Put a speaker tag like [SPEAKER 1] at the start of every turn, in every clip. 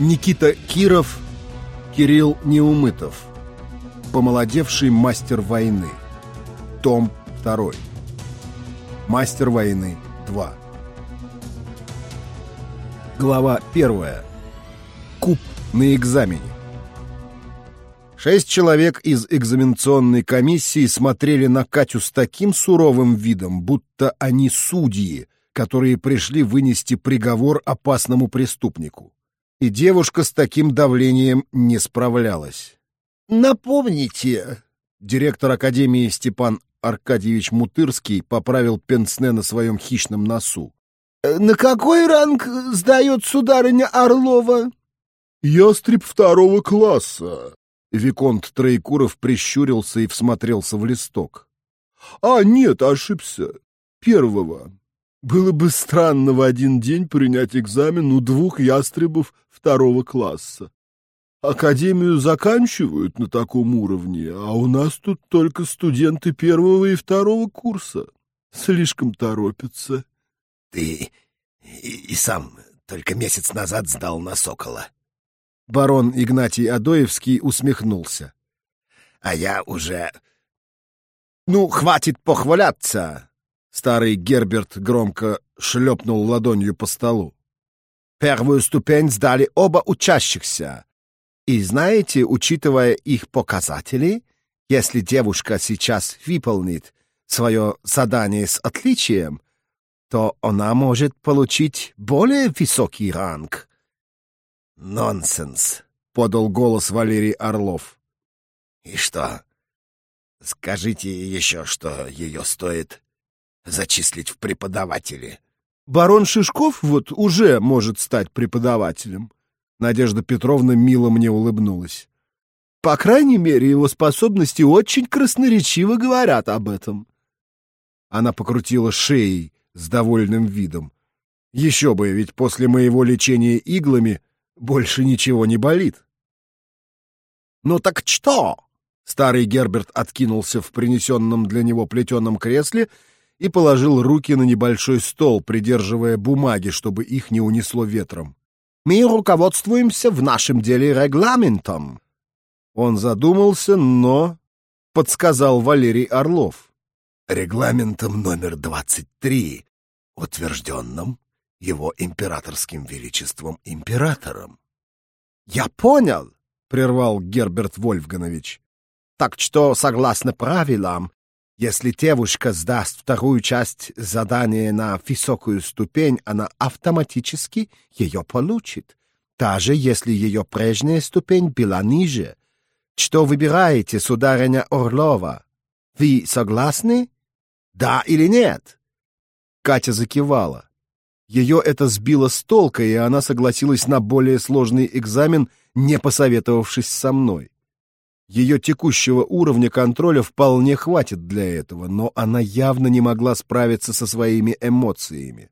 [SPEAKER 1] Никита Киров, Кирилл Неумытов. Помолодевший мастер войны. Том 2. Мастер войны 2. Глава 1. Куб на экзамене. Шесть человек из экзаменационной комиссии смотрели на Катю с таким суровым видом, будто они судьи, которые пришли вынести приговор опасному преступнику и девушка с таким давлением не справлялась.
[SPEAKER 2] «Напомните...»
[SPEAKER 1] Директор Академии Степан Аркадьевич Мутырский поправил пенсне на своем хищном носу.
[SPEAKER 2] «Э, «На какой ранг сдает сударыня Орлова?»
[SPEAKER 3] «Ястреб второго класса».
[SPEAKER 1] Виконт Троекуров прищурился и всмотрелся в листок.
[SPEAKER 3] «А, нет, ошибся. Первого. Было бы странно в один день принять экзамен у двух ястребов второго класса. Академию заканчивают на таком уровне, а у нас тут только студенты первого и второго курса. Слишком торопятся.
[SPEAKER 2] Ты и, и сам только месяц назад сдал на Сокола.
[SPEAKER 1] Барон Игнатий Адоевский усмехнулся.
[SPEAKER 2] А я уже... Ну, хватит похваляться.
[SPEAKER 1] Старый Герберт громко шлепнул ладонью по столу.
[SPEAKER 2] Первую ступень сдали оба учащихся. И знаете, учитывая их показатели, если девушка сейчас выполнит свое задание с отличием, то она может получить более высокий ранг. «Нонсенс», — подал голос Валерий Орлов. «И что? Скажите еще, что ее стоит зачислить в преподаватели.
[SPEAKER 1] Барон Шишков вот уже может стать преподавателем. Надежда Петровна мило мне улыбнулась. По крайней мере, его способности очень красноречиво говорят об этом. Она покрутила шеей с довольным видом. Еще бы, ведь после моего лечения иглами больше ничего не болит.
[SPEAKER 2] «Ну так что?»
[SPEAKER 1] Старый Герберт откинулся в принесенном для него плетеном кресле и положил руки на небольшой стол, придерживая бумаги, чтобы их не унесло ветром.
[SPEAKER 2] «Мы руководствуемся в нашем деле регламентом».
[SPEAKER 1] Он задумался, но подсказал Валерий Орлов.
[SPEAKER 2] «Регламентом номер 23, утвержденным его императорским величеством императором». «Я понял», — прервал Герберт Вольфганович. «Так что, согласно правилам, если девушка сдаст вторую часть задания на высокую ступень, она автоматически ее получит, даже если ее прежняя ступень была ниже. Что выбираете, сударыня Орлова? Вы согласны? Да или нет?
[SPEAKER 1] Катя закивала. Ее это сбило с толка, и она согласилась на более сложный экзамен, не посоветовавшись со мной. Ее текущего уровня контроля вполне хватит для этого, но она явно не могла справиться со своими эмоциями.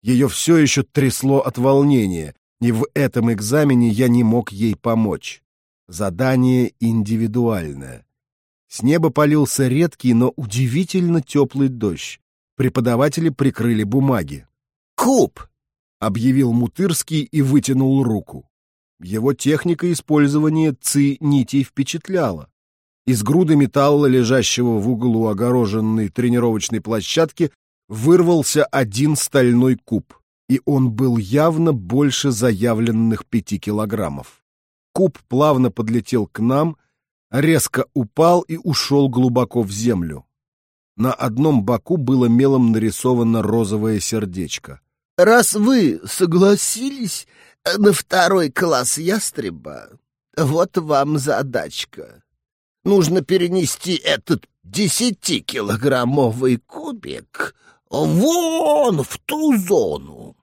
[SPEAKER 1] Ее все еще трясло от волнения, и в этом экзамене я не мог ей помочь. Задание индивидуальное. С неба полился редкий, но удивительно теплый дождь. Преподаватели прикрыли бумаги.
[SPEAKER 2] «Куб!»
[SPEAKER 1] — объявил Мутырский и вытянул руку. Его техника использования ци-нитей впечатляла. Из груды металла, лежащего в углу огороженной тренировочной площадки, вырвался один стальной куб, и он был явно больше заявленных пяти килограммов. Куб плавно подлетел к нам, резко упал и ушел глубоко в землю. На одном боку было мелом нарисовано розовое сердечко.
[SPEAKER 2] «Раз вы согласились на второй класс ястреба, вот вам задачка. Нужно перенести этот десятикилограммовый кубик вон в ту зону.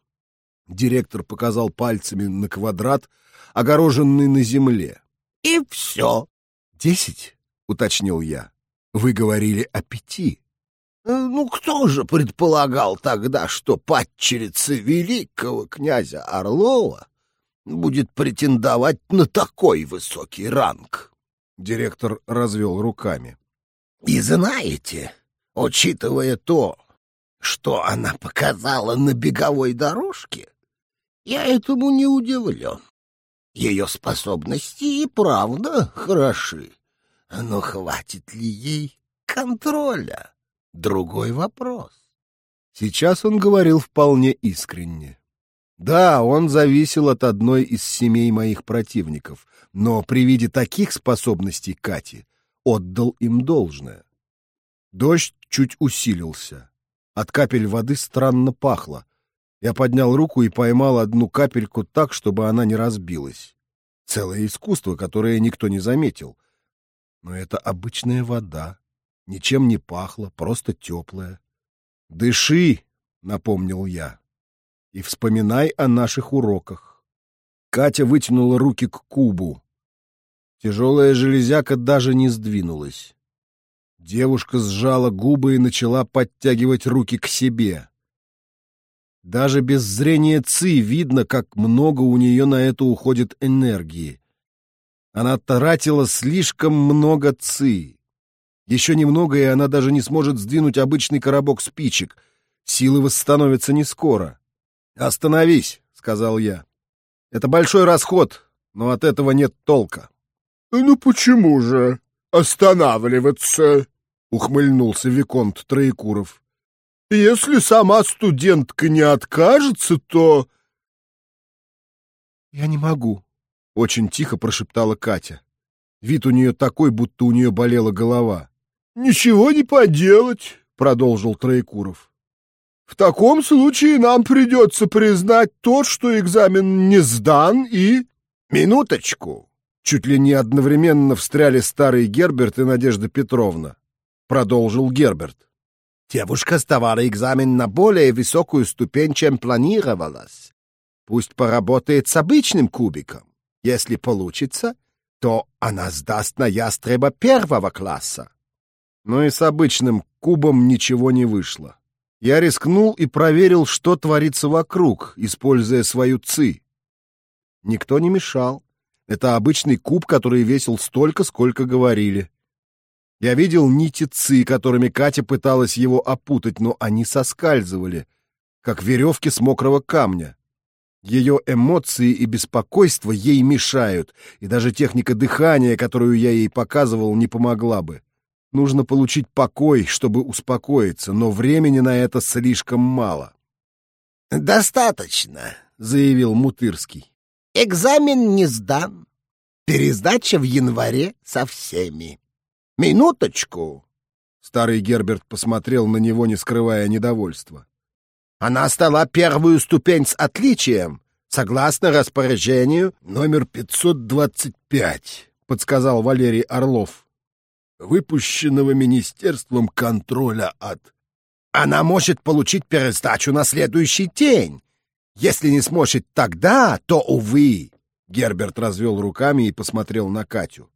[SPEAKER 1] Директор показал пальцами на квадрат, огороженный на земле.
[SPEAKER 2] И все.
[SPEAKER 1] Десять, уточнил я. Вы говорили о пяти.
[SPEAKER 2] Ну, кто же предполагал тогда, что падчерица великого князя Орлова будет претендовать на такой высокий ранг?
[SPEAKER 1] Директор развел руками.
[SPEAKER 2] И знаете, учитывая то, что она показала на беговой дорожке, я этому не удивлен. Ее способности и правда хороши. Но хватит ли ей контроля? Другой вопрос.
[SPEAKER 1] Сейчас он говорил вполне искренне. Да, он зависел от одной из семей моих противников, но при виде таких способностей Кати отдал им должное. Дождь чуть усилился. От капель воды странно пахло. Я поднял руку и поймал одну капельку так, чтобы она не разбилась. Целое искусство, которое никто не заметил. Но это обычная вода. Ничем не пахло, просто теплая. «Дыши!» — напомнил я. «И вспоминай о наших уроках». Катя вытянула руки к кубу. Тяжелая железяка даже не сдвинулась. Девушка сжала губы и начала подтягивать руки к себе. Даже без зрения ЦИ видно, как много у нее на это уходит энергии. Она тратила слишком много ЦИ. Еще немного, и она даже не сможет сдвинуть обычный коробок спичек. Силы восстановятся не скоро. «Остановись», — сказал я. «Это большой расход, но от этого нет толка».
[SPEAKER 3] «Ну почему же останавливаться?» — ухмыльнулся Виконт Троекуров. «Если сама студентка не откажется, то...»
[SPEAKER 1] «Я не могу», — очень тихо прошептала Катя. Вид у нее такой, будто у нее болела голова.
[SPEAKER 3] «Ничего не поделать», — продолжил Троекуров. «В таком случае нам придется признать то, что экзамен не сдан и...»
[SPEAKER 1] «Минуточку!» Чуть ли не одновременно встряли старый Герберт и Надежда Петровна. Продолжил Герберт.
[SPEAKER 2] Девушка сдавала экзамен на более высокую ступень, чем планировалось. Пусть поработает с обычным кубиком. Если получится, то она сдаст на ястреба первого класса
[SPEAKER 1] но и с обычным кубом ничего не вышло. Я рискнул и проверил, что творится вокруг, используя свою ци. Никто не мешал. Это обычный куб, который весил столько, сколько говорили. Я видел нити ци, которыми Катя пыталась его опутать, но они соскальзывали, как веревки с мокрого камня. Ее эмоции и беспокойство ей мешают, и даже техника дыхания, которую я ей показывал, не помогла бы. Нужно получить покой, чтобы успокоиться, но времени на это слишком мало.
[SPEAKER 2] «Достаточно», — заявил Мутырский. «Экзамен не сдан. Пересдача в январе со всеми. Минуточку».
[SPEAKER 1] Старый Герберт посмотрел на него, не скрывая недовольства.
[SPEAKER 2] «Она стала первую ступень с отличием, согласно распоряжению номер 525», — подсказал Валерий Орлов
[SPEAKER 3] выпущенного Министерством контроля от...
[SPEAKER 2] Она может получить пересдачу на следующий день. Если не сможет тогда, то, увы.
[SPEAKER 1] Герберт развел руками и посмотрел на Катю.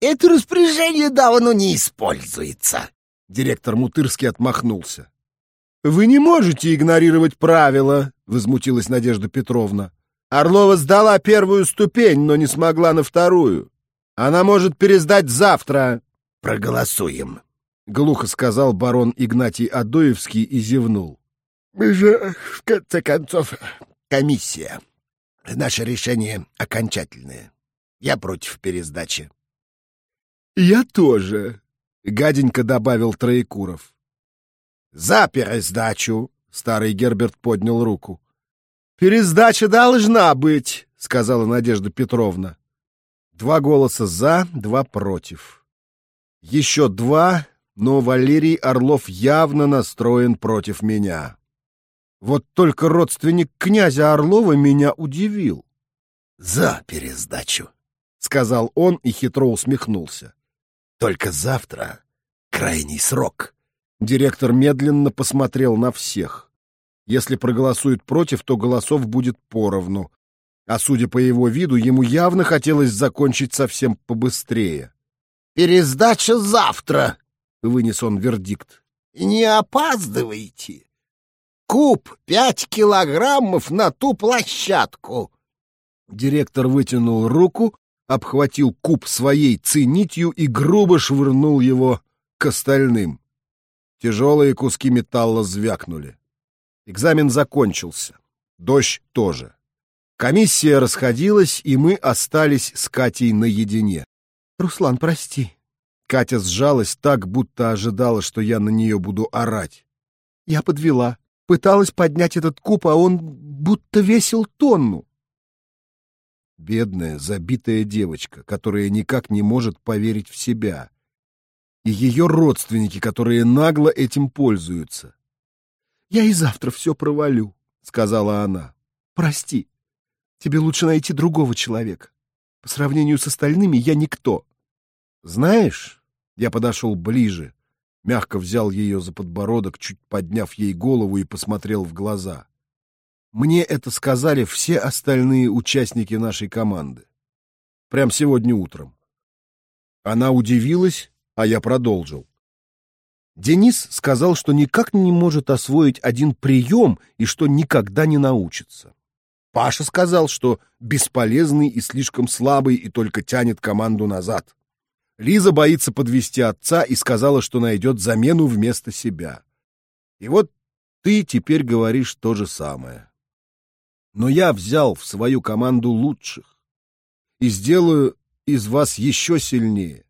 [SPEAKER 2] Это распоряжение давно не используется.
[SPEAKER 1] Директор Мутырский отмахнулся. «Вы не можете игнорировать правила», — возмутилась Надежда Петровна. «Орлова сдала первую ступень, но не смогла на вторую. Она может пересдать завтра,
[SPEAKER 2] проголосуем», —
[SPEAKER 1] глухо сказал барон Игнатий Адоевский и зевнул.
[SPEAKER 2] «Мы же, в конце концов, комиссия. Наше решение окончательное. Я против пересдачи».
[SPEAKER 1] «Я тоже», — гаденько добавил Троекуров.
[SPEAKER 2] «За пересдачу!» — старый Герберт поднял руку.
[SPEAKER 1] «Пересдача должна быть!» — сказала Надежда Петровна. Два голоса «за», два «против». Еще два, но Валерий Орлов явно настроен против меня. Вот только родственник князя Орлова меня удивил.
[SPEAKER 2] «За пересдачу», —
[SPEAKER 1] сказал он и хитро усмехнулся.
[SPEAKER 2] «Только завтра крайний срок».
[SPEAKER 1] Директор медленно посмотрел на всех. Если проголосуют против, то голосов будет поровну. А судя по его виду, ему явно хотелось закончить совсем побыстрее.
[SPEAKER 2] Пересдача завтра, —
[SPEAKER 1] вынес он вердикт.
[SPEAKER 2] Не опаздывайте. Куб пять килограммов на ту площадку.
[SPEAKER 1] Директор вытянул руку, обхватил куб своей цинитью и грубо швырнул его к остальным. Тяжелые куски металла звякнули. Экзамен закончился. Дождь тоже. Комиссия расходилась, и мы остались с Катей наедине.
[SPEAKER 2] «Руслан, прости».
[SPEAKER 1] Катя сжалась так, будто ожидала, что я на нее буду орать.
[SPEAKER 2] «Я подвела. Пыталась поднять этот куб, а он будто весил тонну».
[SPEAKER 1] Бедная, забитая девочка, которая никак не может поверить в себя. И ее родственники, которые нагло этим пользуются.
[SPEAKER 2] «Я и завтра все провалю», — сказала она. «Прости». Тебе лучше найти другого человека. По сравнению с остальными я никто.
[SPEAKER 1] Знаешь, я подошел ближе, мягко взял ее за подбородок, чуть подняв ей голову и посмотрел в глаза. Мне это сказали все остальные участники нашей команды. Прям сегодня утром. Она удивилась, а я продолжил. Денис сказал, что никак не может освоить один прием и что никогда не научится. Паша сказал, что бесполезный и слишком слабый и только тянет команду назад. Лиза боится подвести отца и сказала, что найдет замену вместо себя. И вот ты теперь говоришь то же самое. Но я взял в свою команду лучших и сделаю из вас еще сильнее.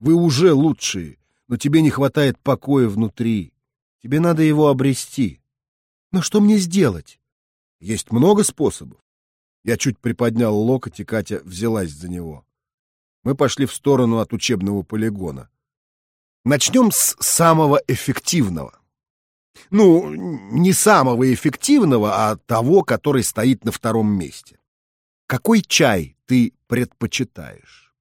[SPEAKER 1] Вы уже лучшие, но тебе не хватает покоя внутри. Тебе надо его обрести.
[SPEAKER 2] Но что мне сделать?
[SPEAKER 1] Есть много способов. Я чуть приподнял локоть, и Катя взялась за него. Мы пошли в сторону от учебного полигона. Начнем с самого эффективного. Ну, не самого эффективного, а того, который стоит на втором месте. Какой чай ты предпочитаешь?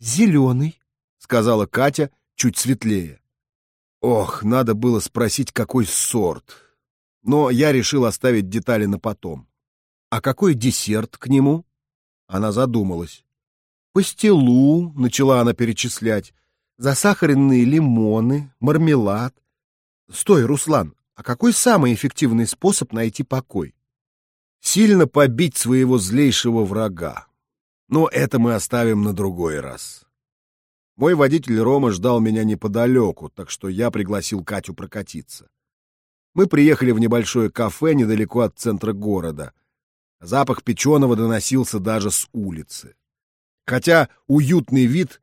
[SPEAKER 2] Зеленый,
[SPEAKER 1] сказала Катя, чуть светлее. Ох, надо было спросить, какой сорт но я решил оставить детали на потом. А какой десерт к нему? Она задумалась. Пастилу, начала она перечислять, засахаренные лимоны, мармелад. Стой, Руслан, а какой самый эффективный способ найти покой? Сильно побить своего злейшего врага. Но это мы оставим на другой раз. Мой водитель Рома ждал меня неподалеку, так что я пригласил Катю прокатиться. Мы приехали в небольшое кафе недалеко от центра города. Запах печеного доносился даже с улицы. Хотя уютный вид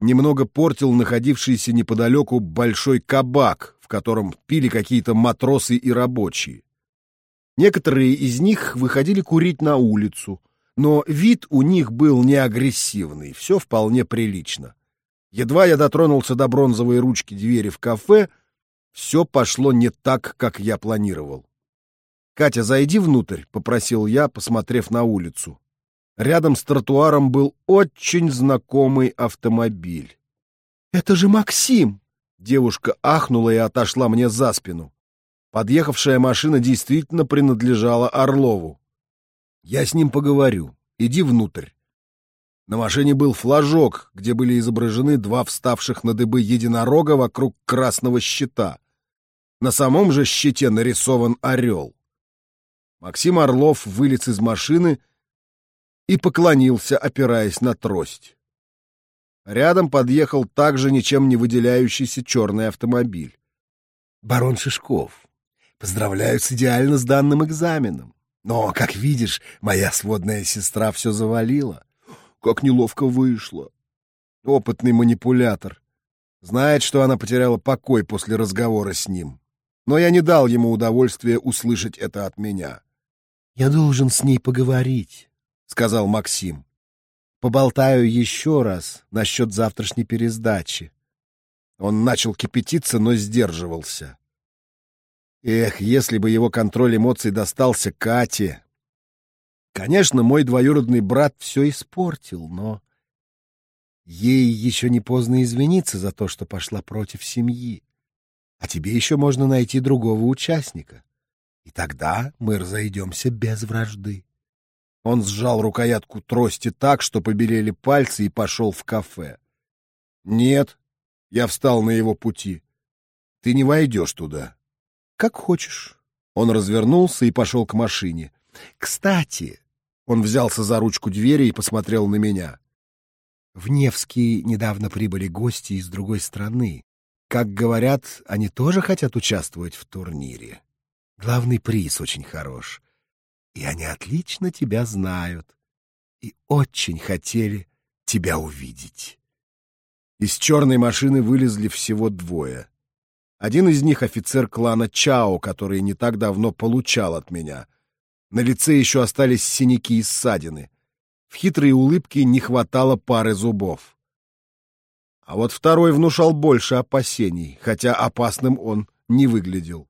[SPEAKER 1] немного портил находившийся неподалеку большой кабак, в котором пили какие-то матросы и рабочие. Некоторые из них выходили курить на улицу, но вид у них был не агрессивный, все вполне прилично. Едва я дотронулся до бронзовой ручки двери в кафе — все пошло не так, как я планировал. «Катя, зайди внутрь», — попросил я, посмотрев на улицу. Рядом с тротуаром был очень знакомый автомобиль.
[SPEAKER 2] «Это же Максим!»
[SPEAKER 1] Девушка ахнула и отошла мне за спину. Подъехавшая машина действительно принадлежала Орлову. «Я с ним поговорю. Иди внутрь». На машине был флажок, где были изображены два вставших на дыбы единорога вокруг красного щита. На самом же щите нарисован орел. Максим Орлов вылез из машины и поклонился, опираясь на трость. Рядом подъехал также ничем не выделяющийся черный автомобиль. «Барон Шишков, поздравляю с идеально сданным экзаменом. Но, как видишь, моя сводная сестра все завалила. Как неловко вышло. Опытный манипулятор. Знает, что она потеряла покой после разговора с ним. Но я не дал ему удовольствия услышать это от меня.
[SPEAKER 2] «Я должен с ней поговорить», —
[SPEAKER 1] сказал Максим.
[SPEAKER 2] «Поболтаю еще раз насчет завтрашней пересдачи».
[SPEAKER 1] Он начал кипятиться, но сдерживался. Эх, если бы его контроль эмоций достался Кате, Конечно, мой двоюродный брат все испортил, но... Ей еще не поздно извиниться за то, что пошла против семьи. А тебе еще можно найти другого участника. И тогда мы разойдемся без вражды. Он сжал рукоятку трости так, что побелели пальцы, и пошел в кафе. «Нет», — я встал на его пути, — «ты не войдешь туда». «Как хочешь». Он развернулся и пошел к машине. Кстати, он взялся за ручку двери и посмотрел на меня. В Невский недавно прибыли гости из другой страны. Как говорят, они тоже хотят участвовать в турнире. Главный приз очень хорош. И
[SPEAKER 2] они отлично тебя знают и очень хотели тебя увидеть.
[SPEAKER 1] Из черной машины вылезли всего двое. Один из них — офицер клана Чао, который не так давно получал от меня. На лице еще остались синяки и ссадины. В хитрой улыбке не хватало пары зубов. А вот второй внушал больше опасений, хотя опасным он не выглядел.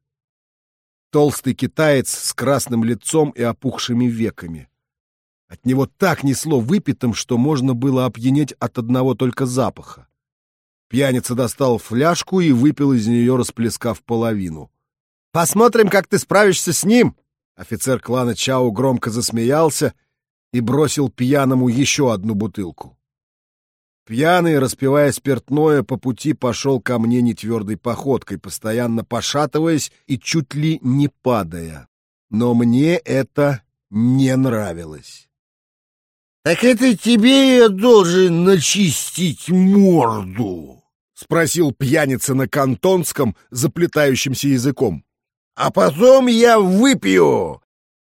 [SPEAKER 1] Толстый китаец с красным лицом и опухшими веками. От него так несло выпитым, что можно было опьянеть от одного только запаха. Пьяница достал фляжку и выпил из нее, расплескав половину. «Посмотрим, как ты справишься с ним!» Офицер клана Чао громко засмеялся и бросил пьяному еще одну бутылку. Пьяный, распивая спиртное, по пути пошел ко мне нетвердой походкой, постоянно пошатываясь и чуть ли не падая. Но мне это не нравилось.
[SPEAKER 2] «Так это тебе я должен начистить морду?» — спросил пьяница на кантонском, заплетающимся языком. «А потом я выпью,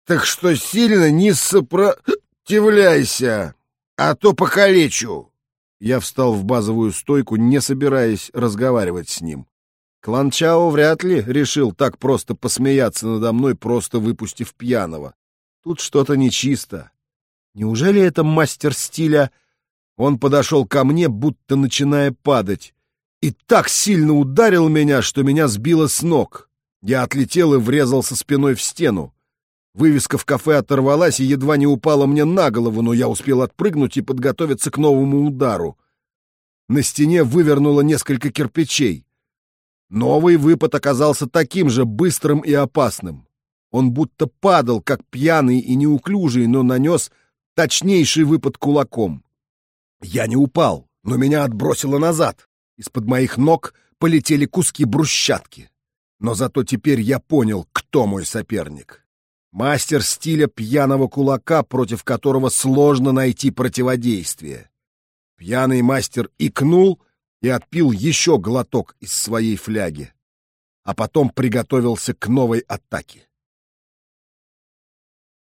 [SPEAKER 2] так что сильно не сопротивляйся, а то покалечу».
[SPEAKER 1] Я встал в базовую стойку, не собираясь разговаривать с ним. Клан Чао вряд ли решил так просто посмеяться надо мной, просто выпустив пьяного. Тут что-то нечисто. Неужели это мастер стиля? Он подошел ко мне, будто начиная падать, и так сильно ударил меня, что меня сбило с ног. Я отлетел и врезался спиной в стену. Вывеска в кафе оторвалась и едва не упала мне на голову, но я успел отпрыгнуть и подготовиться к новому удару. На стене вывернуло несколько кирпичей. Новый выпад оказался таким же быстрым и опасным. Он будто падал, как пьяный и неуклюжий, но нанес Точнейший выпад кулаком. Я не упал, но меня отбросило назад. Из-под моих ног полетели куски брусчатки. Но зато теперь я понял, кто мой соперник. Мастер стиля пьяного кулака, против которого сложно найти противодействие. Пьяный мастер икнул и отпил еще глоток из своей фляги, а потом приготовился к новой атаке.